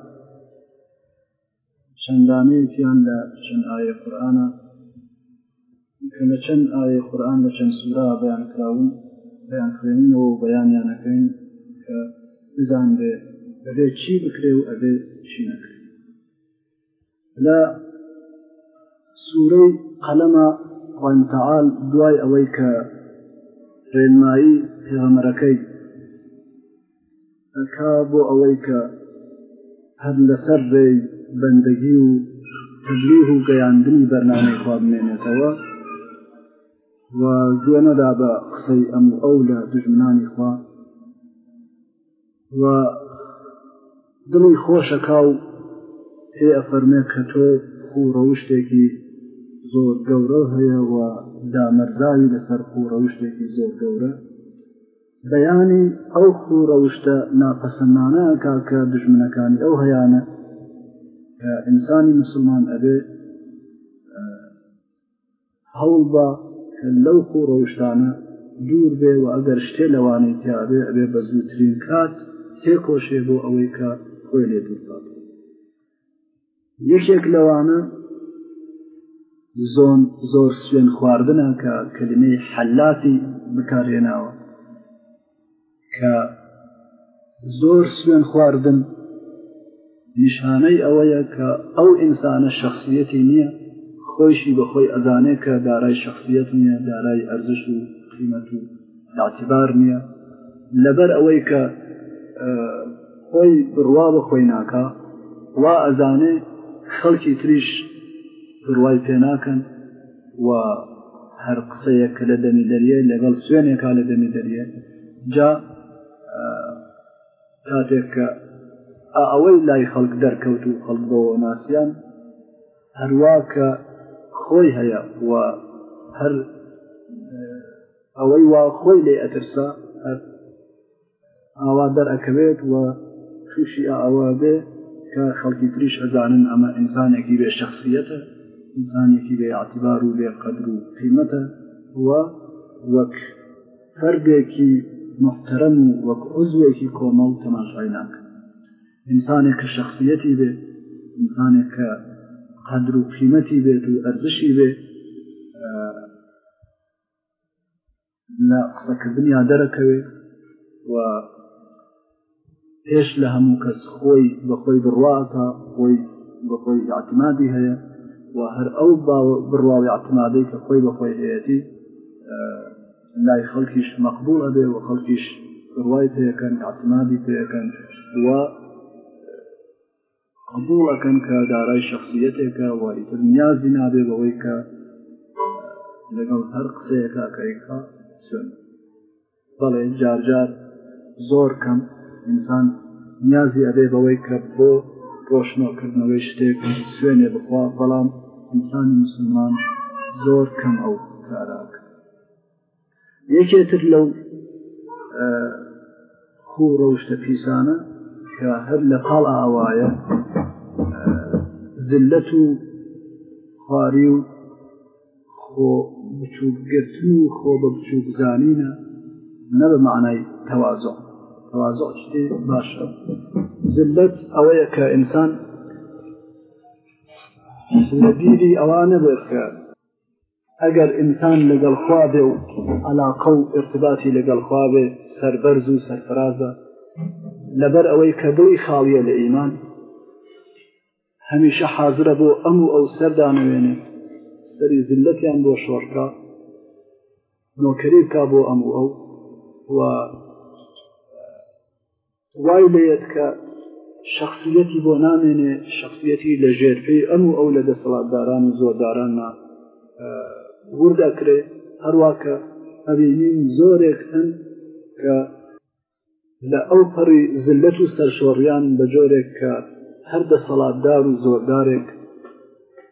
چەند دانەیەکیان لە چەند ئایە قورئانە کە لە چەند ئایە قورئان لە چەند سورا بەیان کراون بەیان خوێنینەوە و بەیانیانەکەین کە بزانرێ ئەبێ چی بکرێ و ئەبێ چی نەکرێ لە سوورەی قەلەمە خۆی متعاال دوای ئەوەی کە ڕێنمایی پێغەمەرەکەی ئەکا بۆ ئەوەی کە هەر لەسەر ڕێی بەندەگی و تبلیغ و گەیاندنی بەرنامەی خوا بمێنێتەوە و گوێ نەدا بە قسەی ئەم و ئەو لە دژمنانی خوا و دڵی خۆشەکا و پێ ئەفەرمێ کە تۆ خوو ڕەوشتێکی زۆر گەورە هەیە و دامەرزاوی لەسەر خوو ڕەوشتێکی زۆر گەورە بەیانی ئەو خوو ڕەوشتە ناپەسەندانە کا کە دژمنەکانی ئەو هەیانە کە ئینسانی مسلمان ئەبێ هەوڵ بە کە لەو خوو ڕەوشتانە دوور بێ و ئەگەر شتێ لەوانەی تیاێ ئەبێ بە زووترین کات تێکۆشێ بۆ ئەوەی کە خۆی لێ دوورکات یەکێک لەوانە زۆن زۆر سوێن خواردنە کە کلمەی حەلاتی بکارهێناوە کە زۆر سوێن خواردن نیشانەی ئەوەیە کە ئەو ئینسانە شخصیەتی نییە خۆشی بەخۆی ئەزانێت کە دارای شخصیت نییە دارای ئەرزش و قیمەت و داعتیبار نییە لەبەر ئەوەی کە خۆی بڕوا بە خۆی ناکە وا ئەزانێ خەڵکی تریش بڕوای پێ ناکەن و هەر قسەیە کە لە دەمی دەریە لەگەڵ سوێنێکا لە دەمی دەریە جا کاتێک کە ئەوەی لای خەڵک دەرکەوت و خەڵک بەوە ناسیان هەروە کە خۆی هەیە و هەر ئەوەی وا خۆی لێ ئەترسا ئاوا دەرئەکەوێت و تووشی ئاوا بێ کە خەڵکی تریش ئەزانن ئەمە ئینسانێکی بێ شخصیەتە ئینسانێکی بێ عتیبار و بێ قەدر و قیمەتە و وەک فەردێکی محتەرم و وەک عزوێکی کۆمەڵ تەماشای ناکە ئینسانێک کە شخصیەتی بێ ئینسانێک کە قەدر و قیمەتی بێت و ئەرزشی بێت لە قسەکردنیا دەرەکەوێت و پێش لە هەموو کەس خۆی بەخۆی بڕواتە خۆی بەخۆی یاعتمادی هەیە و هەر ئەو بڕواوی عتمادەی کە خۆی بەخۆی هەیەتی لای خەڵکیش مەقبول ئەبێ و خەڵکیش بڕوای پێەکەن عتمادی پێەکەن و قبوڵ ئەکەن کە دارای شخصیەتێکە و ئیتر نیازی نابێ بەوەی کە لەگەڵ هەر قسەیەکە کەیکا سوێن بەڵێ جارجار زۆر کەم ئینسان نیازی ئەبێ بەوەی کە بۆ ڕۆشنۆکردنەوەی شتێک سوێنێ بخوا بەڵام ئینسانی مسلمان زۆر کەم ئەو کاراکە یەکێ تر لەو خو ڕەوشتە پیسانە کە هەر لە پاڵ ئاوایە زلت و خواری و خۆ بچووکگرتن و خۆ بە بچووک زانینە نە بە معنای تەوازۆ تەوازۆ شتێ باشە زلت ئەوەیە کە ئینسان لە بیری ئەوانە بێت کە ئەگەر ئینسان لەگەڵ خوا بێ و علاقە و ارتباتی لەگەڵ خوا بێ سەربەرز و سەرفرازە لەبەر ئەوەی کە دڵی خاڵیە لە ئیمان هەمیشە حازرە بۆ ئەم و ئەو سەردانەوێنێ سەری زلەتیان بۆ شۆڕکە نۆکەری بکە بۆ ئەم و ئەو و وای لێت کە شخصیەتی بۆ نامێنێ شخصیەتی لە ژێرپی ئەم و ئەو لە دەسەڵاتداران و زۆرداراننا ورد ئەکرێ هەروواکە ئەبینین زۆرێک هەن کە لە ئەو پەڕی زلت و سەرشۆڕیان بە جۆرێک کە هەر دەسەڵاتدار و زۆردارێک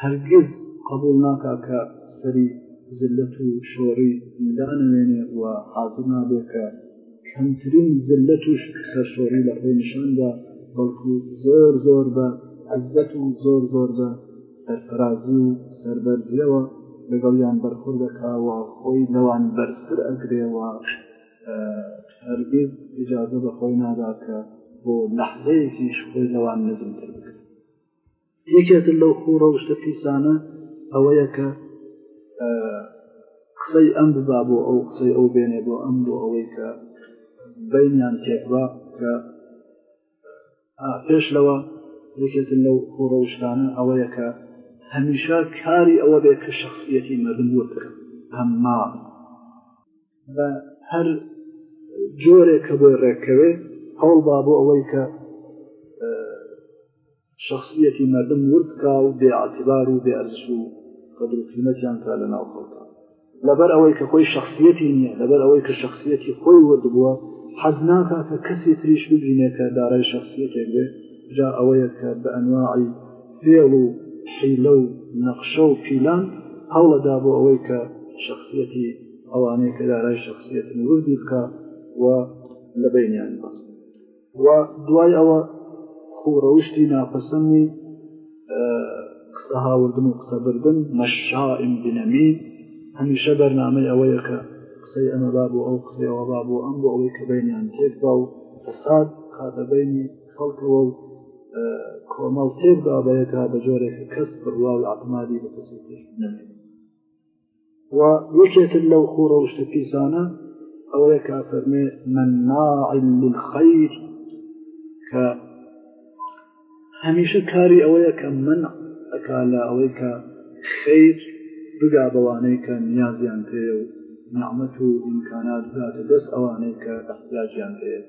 هەرگیز قەبوڵ ناکا کە سەری زللەت و شۆڕی دانەوێنێ و حازر نابێ کە کەمترین زللەت و سەرشۆڕی لە خۆی نیشان دا، بەڵکو زۆر زۆر بە عزەت و زۆر زۆر بە سەرفرازی و سەربەرزییەوە لەگەڵیان بەرخورد ئەکا و خۆی لەوان بەرزتر ئەگرێ و هەرگیز ئیجازە بە خۆی نادا کە بۆ لەحزەیەکیش خۆی لەوان نزمتر بکا. یەکێتر لەو خوو ڕەوشتە پیسانە ئەوەیە کە قسەی ئەم ببا بۆ ئەو قسەی ئەو بێنێ بۆ ئەم بۆ ئەوەی کە بینیان تێکبا کە پێش لەوە یەکێتن لەو خۆڕەوشتانە ئەوەیە کە هەمیشە کاری ئەوە بێت کە شخصیەتی مردن وتر هەم ماس بە هەر جۆرێک کە بۆی ڕێککەوێ هەوڵ با بۆ ئەوەی کە شەخسیەتی مەردم ورد کا و بێ ئەعتیبار و بێ ئەرزش و قەدر و قیمەتیان کا لە ناو خەڵکا لەبەر ئەوەی کە خۆی شخصیەتی نییە لەبەر ئەوەی کە شخصیەتی خۆی ورد بووە حەز ناکە کە کەسی تریش ببینێ کە دارای شخصیەتێک بێ جا ئەوەیە کە بە ئەنواعی فێڵ و حیلە و نەخشە و پیلان هەوڵەدا بۆ ئەوەی کە شخصیەتی ئەوانەی کە دارای شخصیەت وردی بکە و لە بینیان بە و دوای ئەوە خوڕەوشتی ناپەسەندی قسە هاوردن و قسەبردن مەشائیم بنەمی هەمیشە بەرنامەی ئەوەیە کە قسەی ئەمە با بۆ ئەو قسەیەوە با بۆ ئەم بۆ ئەوەی کە بینیان تێکبا و فەساد خاتە بینی خەڵکەوە و کۆمەڵ تێکبا بەیەکا بە جۆرێک کەس بڕوا و عتمادی بە کەسی تێش نەمێنێت و یەکێتر لەو خوڕە وشتە پیسانە ئەوەیە کا فەرمێ منناعل للخیر کە هەمیشە کاری ئەوەیە کە من ئەکا لە ئەوەی کە خیر بگا بەوانەی کە نیازیان پێ و نعممەت و ئیمکانات باتە دەست ئەوانەی کە ئەحتیاجیان پێێت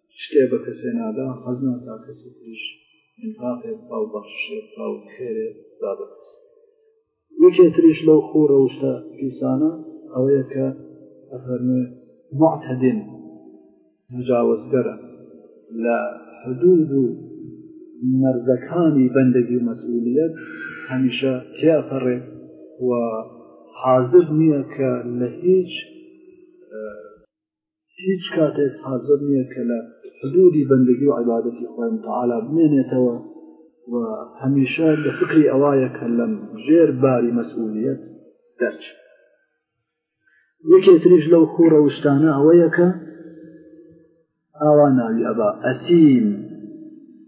شتێ بە کەسێ نادا حەز ناکا کەسی تریش ئینفاقێ بکا و بەخششێ بکا و خێرێ دا بە کەس یەکێ تریش لەو خوو ڕەوشتە پیسانە ئەوەیە کە ئەفەرمێ معتەدین مجاوزگەرە لە حدود و مەرزەکانی بەندەگی و مەسئولیت هەمیشە تیاپەڕێ و حاضر نییە کە لە هیچ هیچ کاتێک حازر نییە کە لە حدودی بەندگی و عیبادەتی خوای متعالا بمێنێتەوە و هەمیشە لە فکری ئەوایە کە لەم ژێر باری مەسئولیت دەرچ یەکێ تریش لەو خوڕە وشتانە ئەوەیە کە ئاوا ناوی ئەبا ئەسیم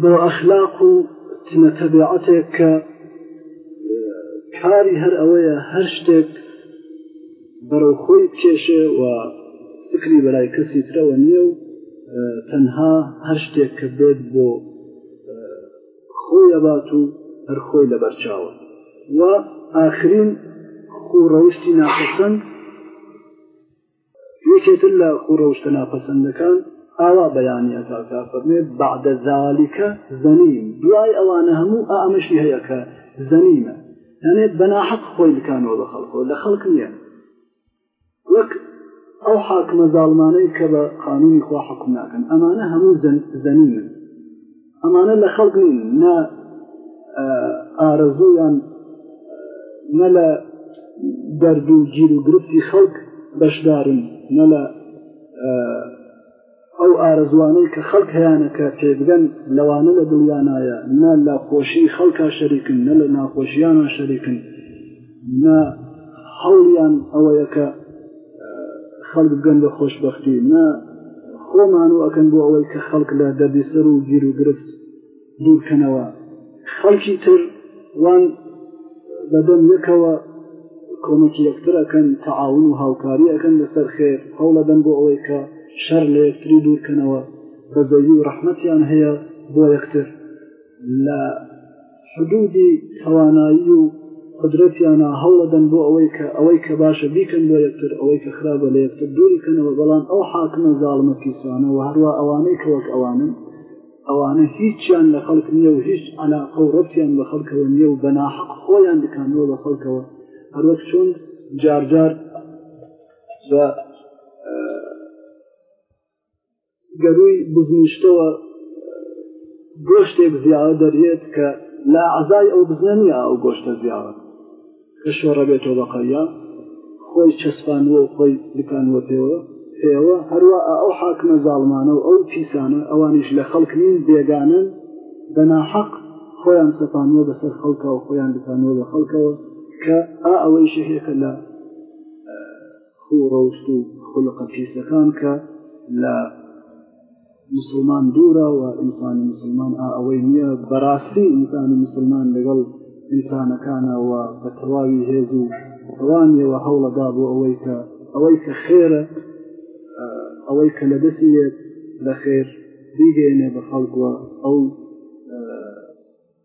بۆ ئەخلاق و تنە تەبیعەتێک کە کاری هەر ئەوەیە هەر شتێک بەرەو خۆی بکێشێ و فکری بەلای کەسی ترەوە نییە و تەنها هەر شتێک کە بێت بۆ خۆی ئەبات و هەر خۆی لە بەرچاوە و ئاخرین خوو ڕەوشتی ناپەسەند یەکێتر لە خوڕەوشتە ناپەسەندەکان ئاوا بەیانیەکە کا فەرمێ بەعدە ذالیکە زەنیم دوای ئەوانە هەموو ئامەشی هەیە کە زەنیمە یانێ بەناحەق خۆی بکانەوە بە خەڵکۆ لە خەڵک نییە وەک ئەو حاکمە زاڵمانەی کە بە قانونی خوا حکوم ناکەن ئەمانە هەموو زەنیمن ئەمانە لە خەڵک نین نە ئارەزویان نە لە دەرد و گیر و گرفتی خەڵک بەشدارن نە لە ئەو ئارەزوانەی کە خەڵک هەیەەکە تێبگەن لەوانە لە دڵیانایە نە لە خۆشی خەڵکە شەریکن نە لە ناخۆشییانە شەریکن نە هەوڵیان ئەوەیە کە خەڵک بگەن بە خۆشببختی نە خۆمان و ئەەکەن بۆ ئەوەی کە خەڵک لە دەردی سەر و گیر و گرفت دوورکەنەوە خەڵکی تر وان بەدەم یەکەوە کۆمەکی یەکتر ئەەکەن تەعاون و هاوکاری ئەەکەن لەسەر خێر هەوڵەدەن بۆ ئەوەی کە شەر لە یەکتری دوورکەنەوە بەزەوی و ڕەحمەتیان هەیە بۆ یەکتر لە حدودی توانایی و قدرەتیانە هەوڵەدەن بۆ ئەوەی کە ئەوەی کە باشە بیکەن بۆ یەکتر ئەوەی کە خراپە لە یەکتر دووری کەنەوە بەڵام ئەو حاکمە زاڵمە پیسانە و هەروە ئەوانەی کە وەک ئەوانن ئەوانە هیچیان لە خەڵک نییە و هیچ علاقە و ڕەتیان بە خەڵکەوە نییە و بەناحق خۆیان دکانەوە بە خەڵکەوە هەروەک چۆن جارجار بە گەرووی بزنیشتەوە گۆشتێک زیاوە دەرێت کە لە عزای ئەو بزنە نیە ئەو گۆشتە زیاوە کە شۆڕە بێتەوە بە قەریا خۆی چەسپانوە و خۆی بکانوە پێوە پێوە هەروە ئەو حاکمە زاڵمانە و ئەو پیسانە ئەوانیش لە خەڵک نین بێگانن بە ناحەق خۆیان سەپانوە بەسەر خەڵکەوە خۆیان بکانەوە لە خەڵکەوە کە ئا ئەوەی شهێکە لە خوو ڕەوشت و خولقە پیسەکان کە لە مسلمان دوورە و ئینسانی مسلمان ئا ئەوەی نییە بەڕاستی ئینسانی مسلمان لەگەڵ ئینسانەکانەوە بە تەواوی هێز و توانیەوە هەوڵەدا بۆ ئەوەی کە ئەوەی کە خێرە ئەوەی کە لە دەستی لێت لە خێر بیگەێنێ بە خەڵکوە ئەو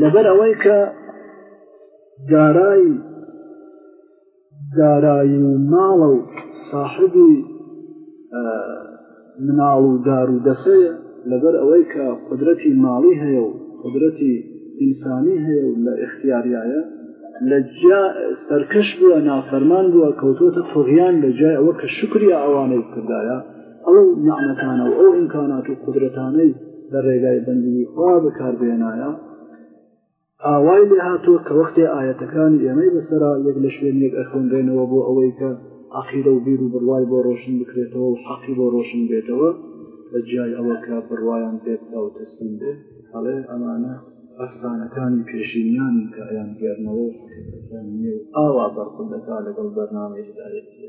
لەبەر ئەوەی کە دارایی دارایی و ماڵە و ساحبی مناڵ و دار و دەسەیە لەبەر ئەوەی کە قدرەتی ماڵی هەیە و قدرەتی ئینسانی هەیە و لە اختیاریایە لە جیا سەرکەش بووە نافەرمان بووە کەوتۆتە تۆغیان لە جای ئەوە کە شکری ئەوانەی کردایە ئەو نعمەتانە و ئەو ئیمکانات و قدرەتانەی لە ڕێگای بەندی خوا بەکاربێنایە ئاوای لێ هاتووە کە وەختێ ئاەتەکانی ئێمەی بەسرا یەک لە شوێن یەک ئەخوێنرێنەوە بۆ ئەوەی کە عقیدە و بیر و بڕوای بۆ ڕۆشن بکرێتەوە و حەقی بۆ ڕۆشن بێتەوە بە جیای ئەوە کە بڕوایان پێت ئەو تەسلیم بێت هەڵێ ئەمانە ئەفسانەکانی پێشینیانی کە ئەیان گەرنەوە و حقیقەکان نیە و ئاوا بەرخودەکە لەگەڵ بەرنامەی هدایەتە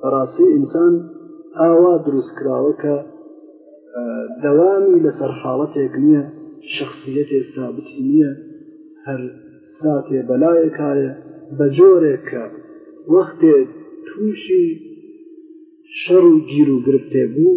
بەڕاستی ئینسان ئاوا دروست کراوە کە دەوامی لەسەر حاڵەتێک نییە شخصیەتێ سابتی نییە هەر ساتێ بەلایەکایە بە جۆرێک کە وەختێ تووشی شەڕ و گیر و گرفتێ بوو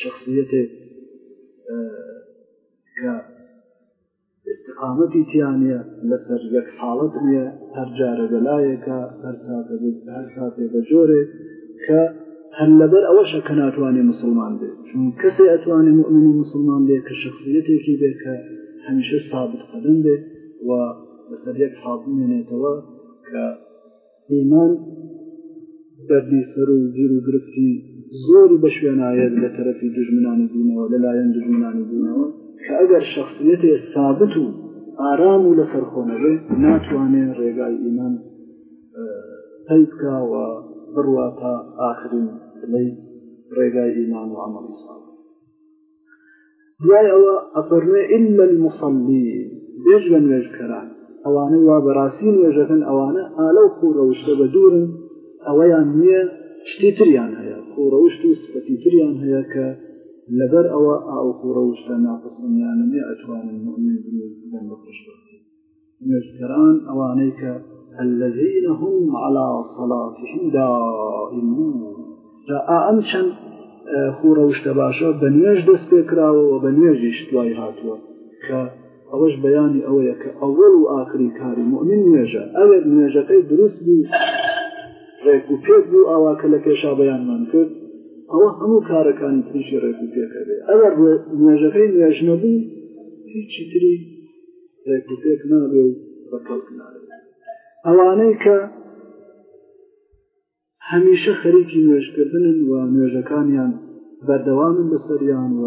شخصیتێک کە استقامەتی تیانە لەسەر یەک حاڵت نییە هەرجارە بەلایەکە هەر ساتە هەر ساتێ بە جۆرێک کە هەر لەبەر ئەوەشە کە ناتوانێت مسلمان بێت چون کەسێ ئەتوانێت مؤمنی مسلمان بێت کە شخصیتێکی بێت کە هەمیشە سابت قەدم بێت و لەسەر یەک حاڵ بمێنێتەوە کە ئیمان دەردی سەر و گیر و گرفتی زۆری بە شوێنایەت لە تەرەفی دژمنانی دینەوە لەلایەن دژمنانی دینەوە کە ئەگەر شخصیەتێ سابت و ئارام و لەسەر خۆنەبێ ناتوانێ ڕێگای ئیمان پەی بکەوە بڕواتە ئاخرین لەی ڕێگای ئیمان و ئەمەڵی ساڵ دوای ئەوە ئەفەرمێ ئللا المصلین بێژگە نوێژکەران ئەوانەی وا بەڕاستی نوێژەکەن ئەوانە ئالە و خوو ڕەوشتە بە دوورن ئەوەیان نییە شتی تریان هەیە خوو ڕەوشت و سفەتی تریان هەیە کە لەبەر ئەوە ئاو خوو ڕەوشتە ناپسنیانە نێ ئەتوانن مؤمن بن و بن بە خوشبختی نوێژکەران ئەوانەی کە الذين هم على صلاتهم دائمون جا ئەم چەند خوڕەوشتە باشە بە نوێژ دەست پێ کراوەوە بە نوێژیش دوای هاتووە کە ئەوەش بەیانی ئەوەیە کە ئەوەڵ و ئاکری کاری مؤمن نوێژە ئەوێت نوێژەکەی دروست بوو ڕێک و پێک بوو ئاوا کە لە پێشا بەیانمان کرد ئەوە هەموو کارەکانی تریشی ڕێک و پێکەبێ ئەوە نوێژەکەی نوێژ نەبوو هیچی تری ڕێکوپێک نابێ و بە کەڵک نابێ ئەوانەی کە هەمیشە خەریکی نوێژکردنن و نوێژەکانیان بەردەوامن بەسەریان و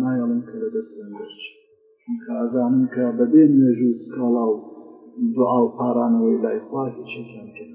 نایڵن کە لە دەستیان دەرچ چونکە ئازانن کە بەبێ نوێژ و سکاڵا و دوعا و پارانەوەی لای خوا هیچێکیان کرد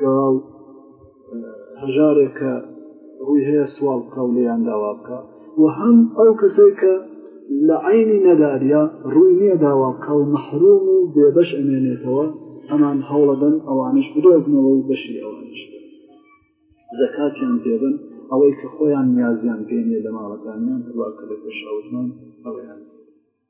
گەواو هەژارێک کە ڕووی هەیە سوال بکە و لێیان داوا بکە و هەم ئەو کەسێک کە لە عینی نەداریا ڕووی نییە داوا بکە و مەحروم و بێبەش ئەمێنێتەوە ئەمان هەوڵەدەن ئەوانش بدۆزنەوە و بەشی ئەوانش زەکاتیان پێبن ئەوەی کە خۆیان نیازیان پێنێ لە ماڵەکانیان هەروە کە لە پێشاوتمان ئەویان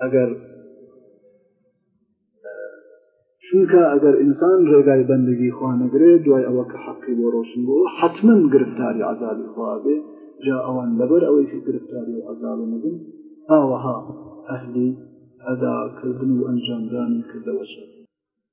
ئەگەر چونکە ئەگەر ئینسان ڕێگای بەندگی خوانەگرێ دوای ئەوە کە حەقی بۆ ڕۆشن بۆ حتمما گرفتاری عذابی خوابێ جا ئەوان لەبەر ئەوەیکی گرفتاری و عذاب نەبن ئاوەها ئەهلی ئەداکردن و ئەنجامدانی کردەوەشە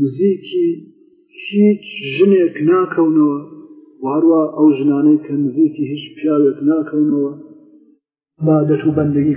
نزیکی هیچ ژنێک ناکەونەوە واروا ئەو ژنانەی کە نزیکی هیچ پیاوێک ناکەونەوە بادەت و بەندگی